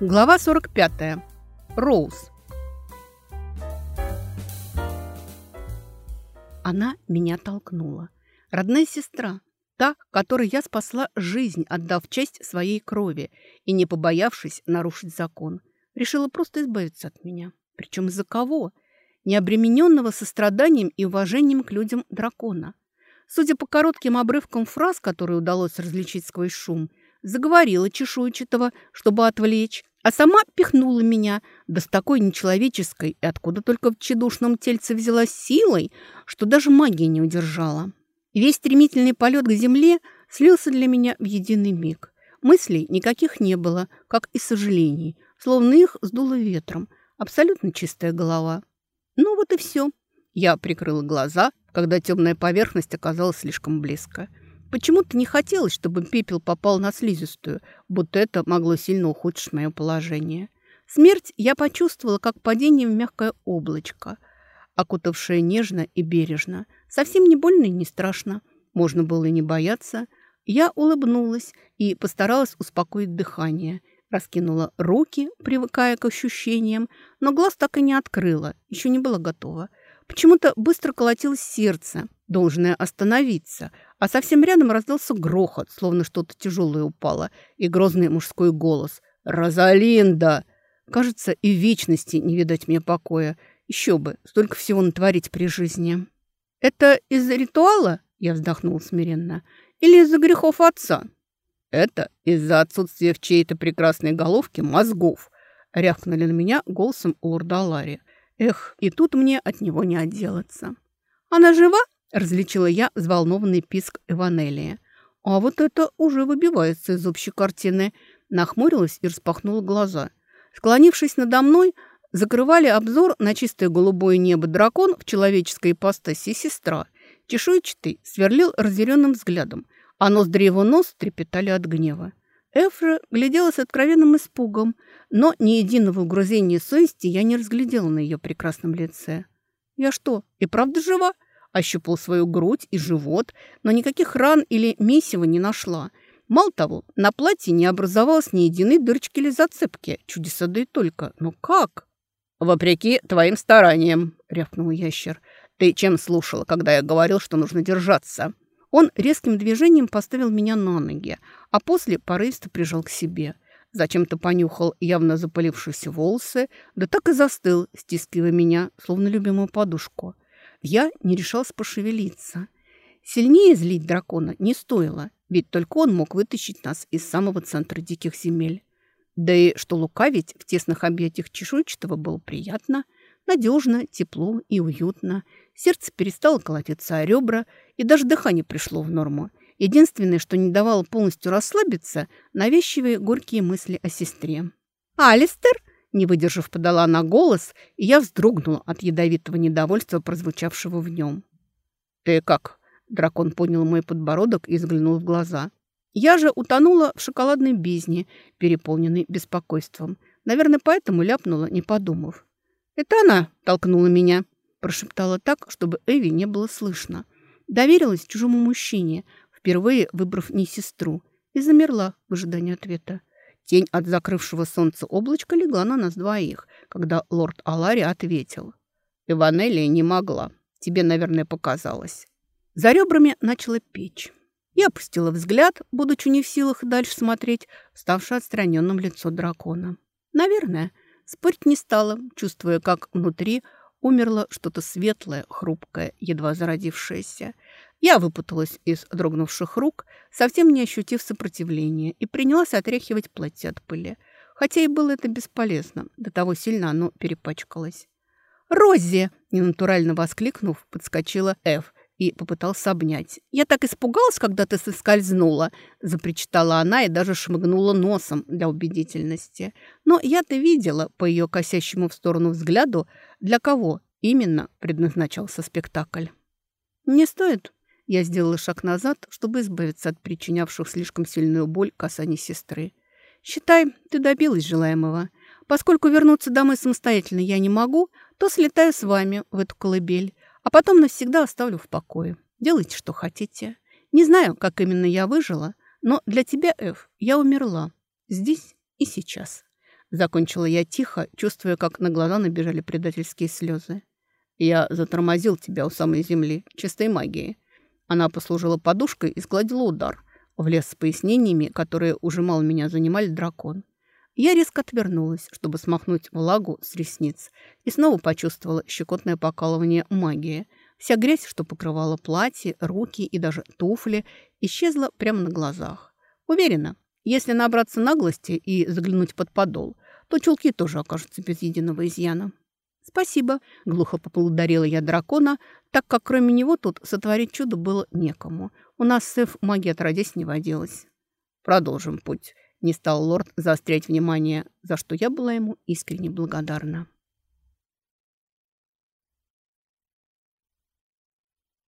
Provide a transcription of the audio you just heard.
Глава 45. Роуз. Она меня толкнула. Родная сестра, та, которой я спасла жизнь, отдав часть своей крови и не побоявшись нарушить закон, решила просто избавиться от меня. Причем из-за кого? Необремененного состраданием и уважением к людям дракона. Судя по коротким обрывкам фраз, которые удалось различить сквозь шум – заговорила чешуйчатого, чтобы отвлечь, а сама пихнула меня, да с такой нечеловеческой и откуда только в тщедушном тельце взяла силой, что даже магия не удержала. Весь стремительный полет к земле слился для меня в единый миг. Мыслей никаких не было, как и сожалений, словно их сдуло ветром. Абсолютно чистая голова. Ну вот и все. Я прикрыла глаза, когда темная поверхность оказалась слишком близко. Почему-то не хотелось, чтобы пепел попал на слизистую, будто это могло сильно ухудшить мое положение. Смерть я почувствовала, как падение в мягкое облачко, окутавшее нежно и бережно. Совсем не больно и не страшно. Можно было и не бояться. Я улыбнулась и постаралась успокоить дыхание. Раскинула руки, привыкая к ощущениям, но глаз так и не открыла, еще не была готова. Почему-то быстро колотилось сердце, должное остановиться, а совсем рядом раздался грохот, словно что-то тяжелое упало, и грозный мужской голос. «Розалинда!» Кажется, и вечности не видать мне покоя. Еще бы, столько всего натворить при жизни. «Это из-за ритуала?» – я вздохнул смиренно. «Или из-за грехов отца?» «Это из-за отсутствия в чьей-то прекрасной головке мозгов», – рявкнули на меня голосом лорда Алари. «Эх, и тут мне от него не отделаться». «Она жива?» Различила я взволнованный писк Эванелии. А вот это уже выбивается из общей картины. Нахмурилась и распахнула глаза. Склонившись надо мной, закрывали обзор на чистое голубое небо дракон в человеческой ипостаси сестра. Чешуйчатый сверлил разъяренным взглядом, а ноздри его нос трепетали от гнева. Эфра глядела с откровенным испугом, но ни единого угрызения совести я не разглядела на ее прекрасном лице. «Я что, и правда жива?» Ощупал свою грудь и живот, но никаких ран или месива не нашла. Мало того, на платье не образовалось ни единой дырочки или зацепки. Чудеса да и только. Но как? «Вопреки твоим стараниям», — рявкнул ящер. «Ты чем слушала, когда я говорил, что нужно держаться?» Он резким движением поставил меня на ноги, а после порывисто прижал к себе. Зачем-то понюхал явно запылившиеся волосы, да так и застыл, стискивая меня, словно любимую подушку. Я не решался пошевелиться. Сильнее злить дракона не стоило, ведь только он мог вытащить нас из самого центра диких земель. Да и что лукавить в тесных объятиях чешуйчатого было приятно, надежно, тепло и уютно. Сердце перестало колотиться о ребра, и даже дыхание пришло в норму. Единственное, что не давало полностью расслабиться, навязчивые горькие мысли о сестре. «Алистер!» Не выдержав, подала на голос, и я вздрогнула от ядовитого недовольства, прозвучавшего в нем. «Ты как?» Дракон поднял мой подбородок и взглянул в глаза. Я же утонула в шоколадной бездне, переполненной беспокойством. Наверное, поэтому ляпнула, не подумав. «Это она!» – толкнула меня. Прошептала так, чтобы Эви не было слышно. Доверилась чужому мужчине, впервые выбрав не сестру, и замерла в ожидании ответа. Тень от закрывшего солнца облачка легла на нас двоих, когда лорд Алари ответил. «Иванелия не могла. Тебе, наверное, показалось». За ребрами начала печь. Я опустила взгляд, будучи не в силах дальше смотреть, ставшее отстраненным лицо дракона. Наверное, спорить не стала, чувствуя, как внутри умерло что-то светлое, хрупкое, едва зародившееся. Я выпуталась из дрогнувших рук, совсем не ощутив сопротивления, и принялась отряхивать платье от пыли. Хотя и было это бесполезно, до того сильно оно перепачкалось. «Рози!» – ненатурально воскликнув, подскочила Эв и попытался обнять. «Я так испугалась, когда ты соскользнула!» – запричитала она и даже шмыгнула носом для убедительности. Но я-то видела по ее косящему в сторону взгляду, для кого именно предназначался спектакль. «Не стоит», я сделала шаг назад, чтобы избавиться от причинявших слишком сильную боль касаний сестры. «Считай, ты добилась желаемого. Поскольку вернуться домой самостоятельно я не могу, то слетаю с вами в эту колыбель, а потом навсегда оставлю в покое. Делайте, что хотите. Не знаю, как именно я выжила, но для тебя, Эв, я умерла. Здесь и сейчас». Закончила я тихо, чувствуя, как на глаза набежали предательские слезы. Я затормозил тебя у самой земли, чистой магией. Она послужила подушкой и сгладила удар. Влез с пояснениями, которые уже мало меня занимали дракон. Я резко отвернулась, чтобы смахнуть влагу с ресниц, и снова почувствовала щекотное покалывание магии. Вся грязь, что покрывала платье, руки и даже туфли, исчезла прямо на глазах. Уверена, если набраться наглости и заглянуть под подол, то чулки тоже окажутся без единого изъяна. «Спасибо», — глухо поблагодарила я дракона, так как кроме него тут сотворить чудо было некому. У нас с Эф магия отродясь не водилась. «Продолжим путь», — не стал лорд заострять внимание, за что я была ему искренне благодарна.